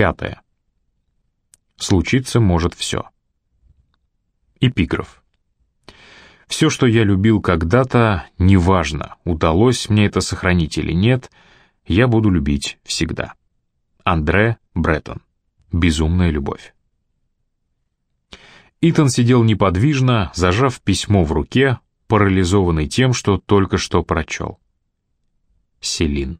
Пятое. Случиться может все. Эпиграф. Все, что я любил когда-то, неважно, удалось мне это сохранить или нет, я буду любить всегда. Андре Бреттон. Безумная любовь. Итан сидел неподвижно, зажав письмо в руке, парализованный тем, что только что прочел. Селин.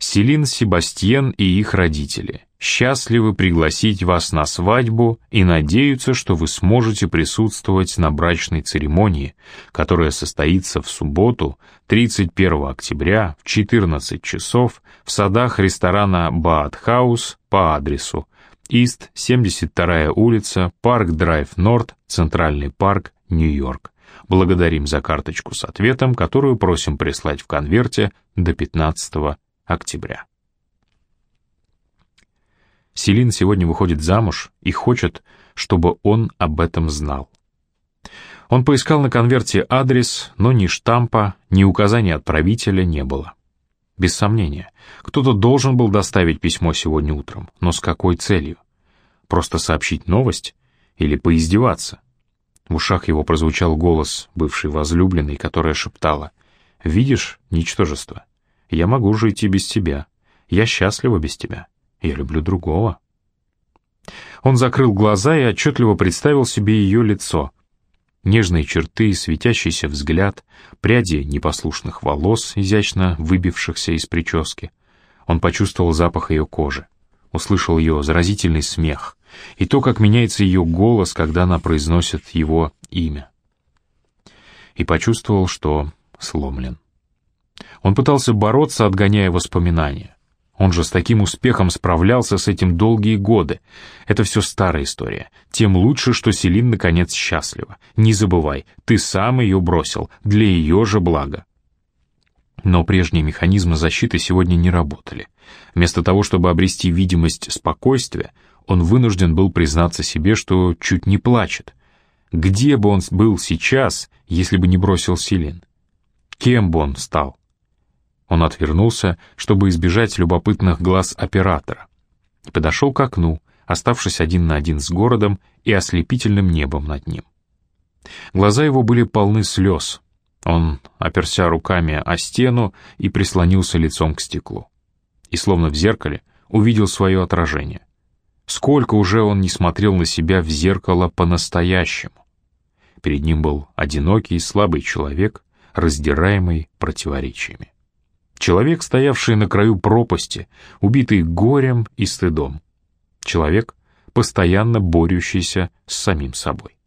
Селин, Себастьен и их родители счастливы пригласить вас на свадьбу и надеются, что вы сможете присутствовать на брачной церемонии, которая состоится в субботу, 31 октября в 14 часов в садах ресторана Баатхаус по адресу Ист, 72-я улица, Парк Драйв Норд, Центральный парк, Нью-Йорк. Благодарим за карточку с ответом, которую просим прислать в конверте до 15 октября. Селин сегодня выходит замуж и хочет, чтобы он об этом знал. Он поискал на конверте адрес, но ни штампа, ни указания отправителя не было. Без сомнения, кто-то должен был доставить письмо сегодня утром, но с какой целью? Просто сообщить новость или поиздеваться? В ушах его прозвучал голос бывшей возлюбленной, которая шептала «Видишь, ничтожество, я могу жить и без тебя. Я счастлива без тебя. Я люблю другого». Он закрыл глаза и отчетливо представил себе ее лицо. Нежные черты, светящийся взгляд, пряди непослушных волос, изящно выбившихся из прически. Он почувствовал запах ее кожи, услышал ее заразительный смех и то, как меняется ее голос, когда она произносит его имя. И почувствовал, что сломлен. Он пытался бороться, отгоняя воспоминания. Он же с таким успехом справлялся с этим долгие годы. Это все старая история. Тем лучше, что Селин наконец счастлива. Не забывай, ты сам ее бросил, для ее же блага. Но прежние механизмы защиты сегодня не работали. Вместо того, чтобы обрести видимость спокойствия, он вынужден был признаться себе, что чуть не плачет. Где бы он был сейчас, если бы не бросил Селин? Кем бы он стал? Он отвернулся, чтобы избежать любопытных глаз оператора, подошел к окну, оставшись один на один с городом и ослепительным небом над ним. Глаза его были полны слез. Он оперся руками о стену и прислонился лицом к стеклу. И словно в зеркале увидел свое отражение. Сколько уже он не смотрел на себя в зеркало по-настоящему. Перед ним был одинокий и слабый человек, раздираемый противоречиями. Человек, стоявший на краю пропасти, убитый горем и стыдом. Человек, постоянно борющийся с самим собой.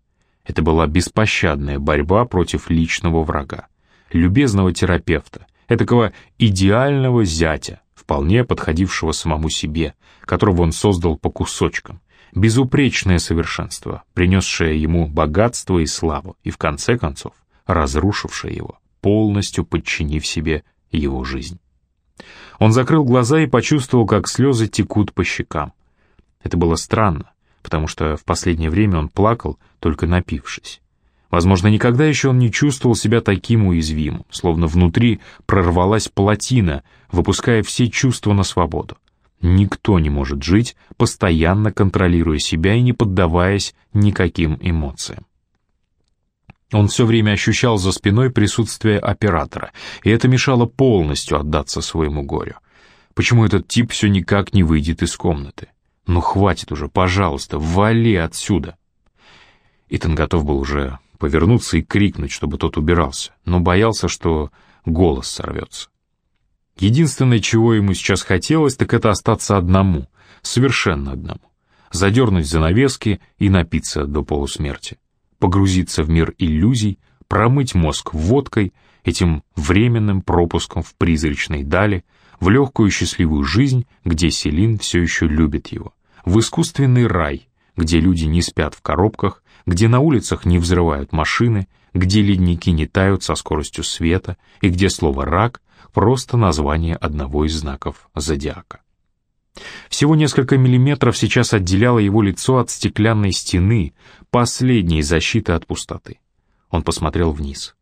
Это была беспощадная борьба против личного врага, любезного терапевта, этакого идеального зятя, вполне подходившего самому себе, которого он создал по кусочкам, безупречное совершенство, принесшее ему богатство и славу, и в конце концов разрушившее его, полностью подчинив себе его жизнь. Он закрыл глаза и почувствовал, как слезы текут по щекам. Это было странно, потому что в последнее время он плакал, только напившись. Возможно, никогда еще он не чувствовал себя таким уязвимым, словно внутри прорвалась плотина, выпуская все чувства на свободу. Никто не может жить, постоянно контролируя себя и не поддаваясь никаким эмоциям. Он все время ощущал за спиной присутствие оператора, и это мешало полностью отдаться своему горю. Почему этот тип все никак не выйдет из комнаты? Ну хватит уже, пожалуйста, вали отсюда. Итан готов был уже повернуться и крикнуть, чтобы тот убирался, но боялся, что голос сорвется. Единственное, чего ему сейчас хотелось, так это остаться одному, совершенно одному, задернуть занавески и напиться до полусмерти погрузиться в мир иллюзий, промыть мозг водкой, этим временным пропуском в призрачной дали, в легкую счастливую жизнь, где Селин все еще любит его, в искусственный рай, где люди не спят в коробках, где на улицах не взрывают машины, где ледники не тают со скоростью света и где слово «рак» — просто название одного из знаков зодиака. Всего несколько миллиметров сейчас отделяло его лицо от стеклянной стены, последней защиты от пустоты. Он посмотрел вниз.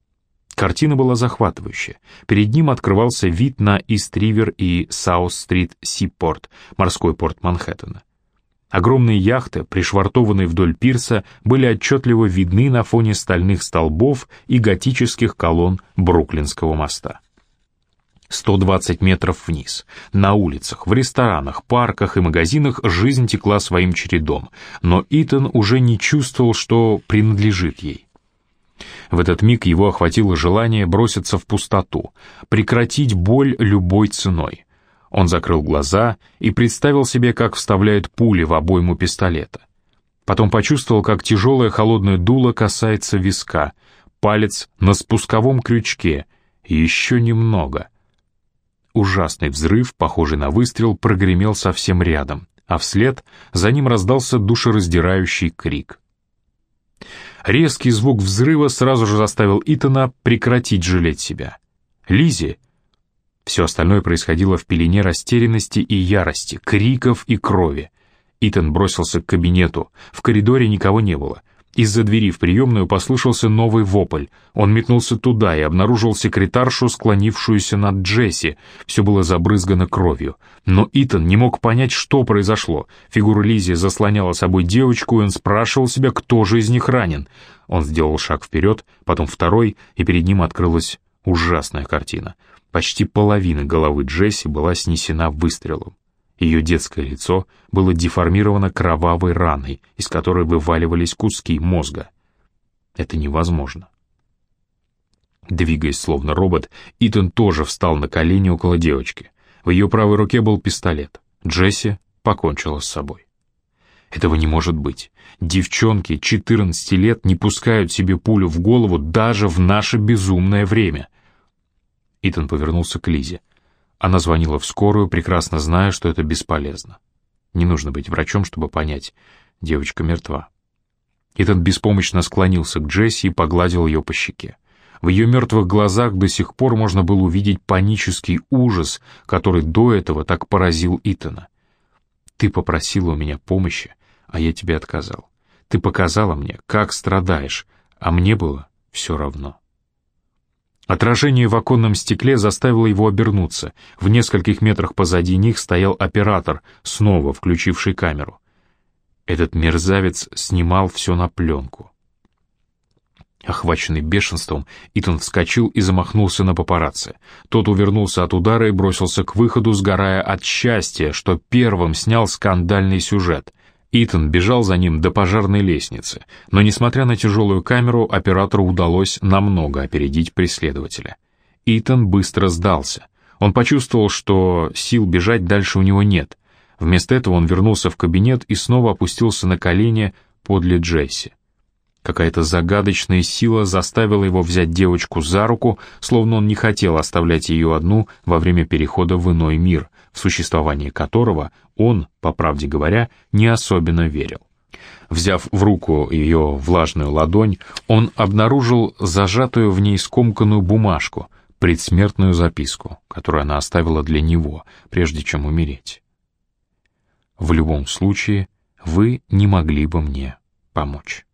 Картина была захватывающая. Перед ним открывался вид на Ист-Ривер и Саус-Стрит-Сипорт, морской порт Манхэттена. Огромные яхты, пришвартованные вдоль пирса, были отчетливо видны на фоне стальных столбов и готических колонн Бруклинского моста. 120 метров вниз. На улицах, в ресторанах, парках и магазинах жизнь текла своим чередом, но Итан уже не чувствовал, что принадлежит ей. В этот миг его охватило желание броситься в пустоту, прекратить боль любой ценой. Он закрыл глаза и представил себе, как вставляет пули в обойму пистолета. Потом почувствовал, как тяжелое холодное дуло касается виска, палец на спусковом крючке, еще немного. Ужасный взрыв, похожий на выстрел, прогремел совсем рядом, а вслед за ним раздался душераздирающий крик. Резкий звук взрыва сразу же заставил Итана прекратить жалеть себя. Лизи все остальное происходило в пелене растерянности и ярости, криков и крови. Итан бросился к кабинету. В коридоре никого не было. Из-за двери в приемную послышался новый вопль. Он метнулся туда и обнаружил секретаршу, склонившуюся над Джесси. Все было забрызгано кровью. Но Итан не мог понять, что произошло. Фигура Лизи заслоняла собой девочку, и он спрашивал себя, кто же из них ранен. Он сделал шаг вперед, потом второй, и перед ним открылась ужасная картина. Почти половина головы Джесси была снесена выстрелом. Ее детское лицо было деформировано кровавой раной, из которой вываливались куски мозга. Это невозможно. Двигаясь словно робот, Итан тоже встал на колени около девочки. В ее правой руке был пистолет. Джесси покончила с собой. Этого не может быть. Девчонки 14 лет не пускают себе пулю в голову даже в наше безумное время — Итан повернулся к Лизе. Она звонила в скорую, прекрасно зная, что это бесполезно. Не нужно быть врачом, чтобы понять, девочка мертва. Итан беспомощно склонился к Джесси и погладил ее по щеке. В ее мертвых глазах до сих пор можно было увидеть панический ужас, который до этого так поразил Итана. «Ты попросила у меня помощи, а я тебе отказал. Ты показала мне, как страдаешь, а мне было все равно». Отражение в оконном стекле заставило его обернуться. В нескольких метрах позади них стоял оператор, снова включивший камеру. Этот мерзавец снимал все на пленку. Охваченный бешенством, Итан вскочил и замахнулся на папарацци. Тот увернулся от удара и бросился к выходу, сгорая от счастья, что первым снял скандальный сюжет. Итан бежал за ним до пожарной лестницы, но, несмотря на тяжелую камеру, оператору удалось намного опередить преследователя. Итан быстро сдался. Он почувствовал, что сил бежать дальше у него нет. Вместо этого он вернулся в кабинет и снова опустился на колени подле Джесси. Какая-то загадочная сила заставила его взять девочку за руку, словно он не хотел оставлять ее одну во время перехода в иной мир, в существование которого он, по правде говоря, не особенно верил. Взяв в руку ее влажную ладонь, он обнаружил зажатую в ней скомканную бумажку, предсмертную записку, которую она оставила для него, прежде чем умереть. «В любом случае, вы не могли бы мне помочь».